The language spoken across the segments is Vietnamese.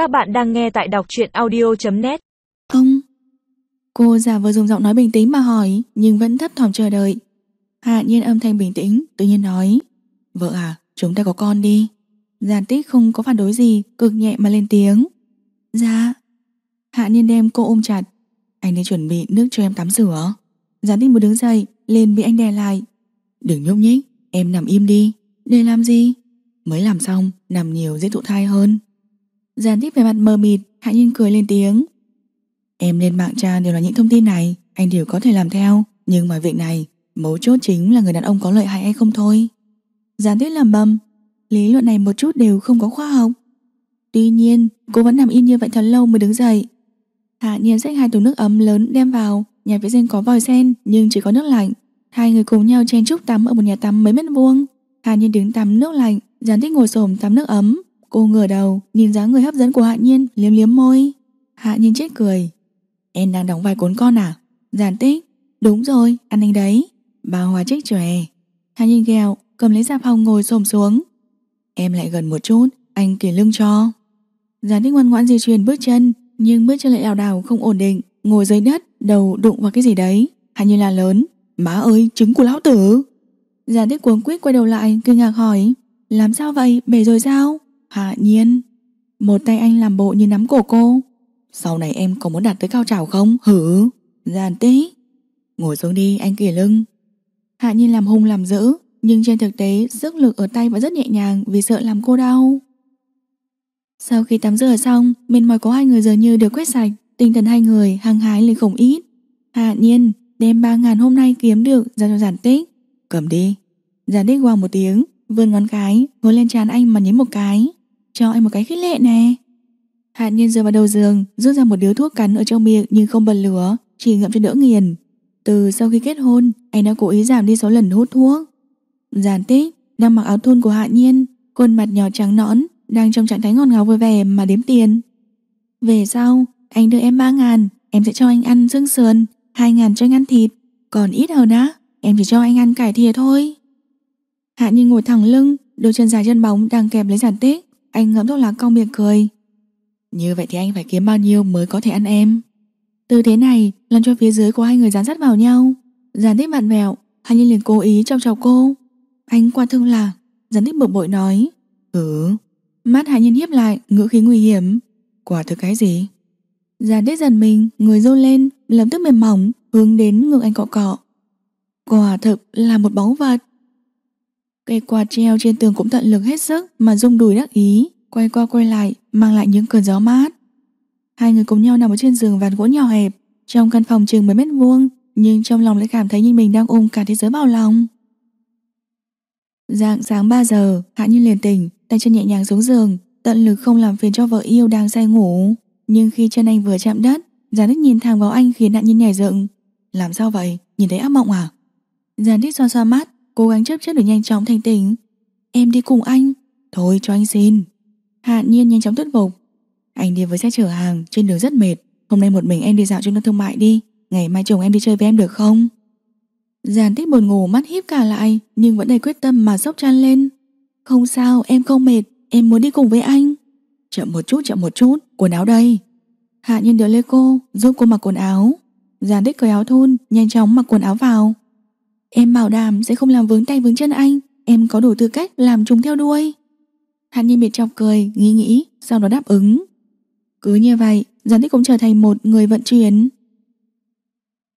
Các bạn đang nghe tại đọc truyện audio.net không. Cô giả vừa dùng giọng nói bình tĩnh mà hỏi, Nhưng vẫn thấp thỏm chờ đợi. Hạ nhiên âm thanh bình tĩnh, Tự nhiên nói, Vợ à chúng ta có con đi. Giàn tích không có phản đối gì, Cực nhẹ mà lên tiếng. Dạ. Hạ nhiên đem cô ôm chặt. Anh đi chuẩn bị nước cho em tắm rửa. Giàn tích muốn đứng dậy Lên bị anh đè lại. Đừng nhúc nhích, Em nằm im đi. Để làm gì? Mới làm xong, Nằm nhiều dễ thụ thai hơn. Giàn tiếp về mặt mờ mịt, Hạ nhiên cười lên tiếng. Em lên mạng tra đều là những thông tin này, Anh đều có thể làm theo. Nhưng mà việc này, Mấu chốt chính là người đàn ông có lợi hại hay không thôi. Giàn tiếp làm bầm, Lý luận này một chút đều không có khoa học. Tuy nhiên, cô vẫn nằm im như vậy thật lâu mới đứng dậy. Hạ nhiên xách hai thùng nước ấm lớn đem vào, Nhà vệ sinh có vòi sen, Nhưng chỉ có nước lạnh. Hai người cùng nhau chen chúc tắm ở một nhà tắm mấy mét vuông. Hạ nhiên đứng tắm nước lạnh Giàn tích ngồi xổm tắm nước ấm. Cô ngửa đầu, nhìn dáng người hấp dẫn của Hạ nhiên, Liếm liếm môi. Hạ nhiên chết cười. Em đang đóng vai cuốn con à? Giản tích. Đúng rồi, ăn anh đấy. Bà Hòa trích chòe. Hạ nhiên ghẹo, cầm lấy dạp hồng ngồi xổm xuống. Em lại gần một chút, Anh kể lưng cho. Giản tích ngoan ngoãn di chuyển bước chân, Nhưng bước chân lại lảo đảo, không ổn định. Ngồi dưới đất, đầu đụng vào cái gì đấy? Hạ nhiên là lớn. Má ơi, trứng của lão tử. Giản tích cuống quýt quay đầu lại, kinh ngạc hỏi. Làm sao vậy? Bể rồi sao? Hạ nhiên, Một tay anh làm bộ như nắm cổ cô. Sau này em có muốn đạt tới cao trào không? Hử? Giàn tí Ngồi xuống đi, anh kể lưng. Hạ nhiên làm hung làm dữ, Nhưng trên thực tế sức lực ở tay vẫn rất nhẹ nhàng Vì sợ làm cô đau. Sau khi tắm rửa xong Mệt mỏi có hai người dường như được quét sạch, Tinh thần hai người hăng hái lên không ít. Hạ nhiên, đem ba ngàn hôm nay kiếm được ra cho giản tích Cầm đi. Giản tích qua một tiếng, Vươn ngón cái, Ngồi lên trán anh mà nhấn một cái. Cho anh một cái khích lệ nè Hạ nhiên dựa vào đầu giường Rút ra một điếu thuốc cắn ở trong miệng Nhưng không bật lửa Chỉ ngậm cho đỡ nghiền. Từ sau khi kết hôn Anh đã cố ý giảm đi số lần hút thuốc. Giản tích đang mặc áo thun của Hạ nhiên Khuôn mặt nhỏ trắng nõn Đang trong trạng thái ngọt ngào vui vẻ mà đếm tiền. Về sau Anh đưa em ba ngàn Em sẽ cho anh ăn xương sườn hai ngàn cho anh ăn thịt. Còn ít hơn á Em chỉ cho anh ăn cải thìa thôi. Hạ Nhiên ngồi thẳng lưng, đôi chân dài chân bóng đang kẹp lấy giản tích. Anh ngậm thuốc lá cong miệng cười. Như vậy thì anh phải kiếm bao nhiêu mới có thể ăn em? Tư thế này làm cho phía dưới của hai người dán sát vào nhau. Giản thích mặn mẹo, hai nhân liền cố ý trong chọc cô. Anh qua thương là, giản thích bực bội nói. Ừ. Mắt Hạ Nhiên hiếp lại, ngữ khí nguy hiểm. Quả thực cái gì? Giản thích dần mình, người rôn lên, lập tức mềm mỏng, hướng đến ngực anh cọ cọ. Quả thực là một báu vật. Cây quạt treo trên tường cũng tận lực hết sức mà rung đùi đắc ý, quay qua quay lại, mang lại những cơn gió mát. Hai người cùng nhau nằm ở trên giường ván gỗ nhỏ hẹp, trong căn phòng chừng 10 mét vuông, nhưng trong lòng lại cảm thấy như mình đang ôm cả thế giới vào lòng. Dạng sáng 3 giờ, Hạ Nhiên liền tỉnh, tay chân nhẹ nhàng xuống giường, tận lực không làm phiền cho vợ yêu đang say ngủ. Nhưng khi chân anh vừa chạm đất, Giàn Đích nhìn thẳng vào anh khiến nạn nhân nhảy dựng. Làm sao vậy? Nhìn thấy ác mộng à? Giàn Đích xoa xoa mắt, Cố gắng chấp chất để nhanh chóng thành tỉnh. Em đi cùng anh. Thôi, cho anh xin. Hạ nhiên nhanh chóng thuyết phục Anh đi với xe chở hàng, trên đường rất mệt. Hôm nay một mình em đi dạo trung tâm thương mại đi. Ngày mai chồng em đi chơi với em được không? Giàn tích buồn ngủ, mắt híp cả lại, Nhưng vẫn đầy quyết tâm mà sốc chăn lên. Không sao, em không mệt. Em muốn đi cùng với anh. Chậm một chút, chậm một chút. Quần áo đây. Hạ nhiên đỡ lấy cô giúp cô mặc quần áo. Giàn tích cởi áo thun, Nhanh chóng mặc quần áo vào. Em bảo đảm sẽ không làm vướng tay vướng chân anh. Em có đủ tư cách làm chúng theo đuôi. Hàn nhiên miệt chọc cười Nghĩ nghĩ, sau đó đáp ứng. Cứ như vậy Giản tích cũng trở thành một người vận chuyển.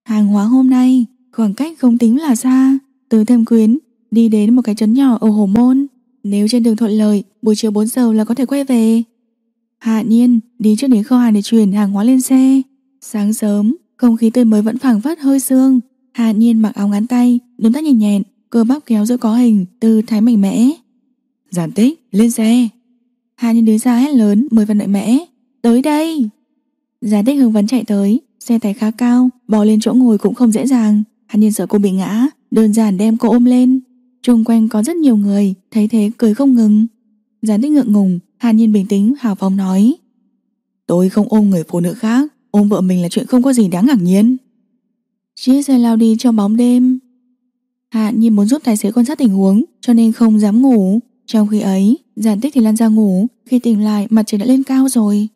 Hàng hóa hôm nay, Khoảng cách không tính là xa. Từ Thâm Quyến Đi đến một cái trấn nhỏ ở Hồ Môn. Nếu trên đường thuận lợi, Buổi chiều 4 giờ là có thể quay về. Hạ nhiên đi trước đến kho hàng để chuyển hàng hóa lên xe. Sáng sớm, Không khí tươi mới vẫn phảng phất hơi sương. Hạ nhiên mặc áo ngắn tay, đứng tác nhẹ nhẹn, cơ bắp kéo giữa có hình, tư thái mạnh mẽ. Giản tích, lên xe. Hạ nhiên đứng ra hét lớn, mười phần mạnh mẽ. Tới đây! Giản tích hưng vấn chạy tới, xe tải khá cao, bò lên chỗ ngồi cũng không dễ dàng. Hạ nhiên sợ cô bị ngã, đơn giản đem cô ôm lên. Trung quanh có rất nhiều người, thấy thế cười không ngừng. Giản tích ngượng ngùng, Hạ nhiên bình tĩnh, hào phóng nói. Tôi không ôm người phụ nữ khác, ôm vợ mình là chuyện không có gì đáng ngạc nhiên. Chiếc xe lao đi trong bóng đêm. Hạ Nhiên muốn giúp tài xế quan sát tình huống Cho nên không dám ngủ. Trong khi ấy, giản tích thì lăn ra ngủ, khi tỉnh lại mặt trời đã lên cao rồi.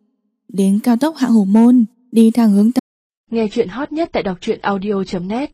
Đến cao tốc hạ hổ môn, đi thẳng hướng Nghe chuyện hot nhất tại đọc truyện audio.net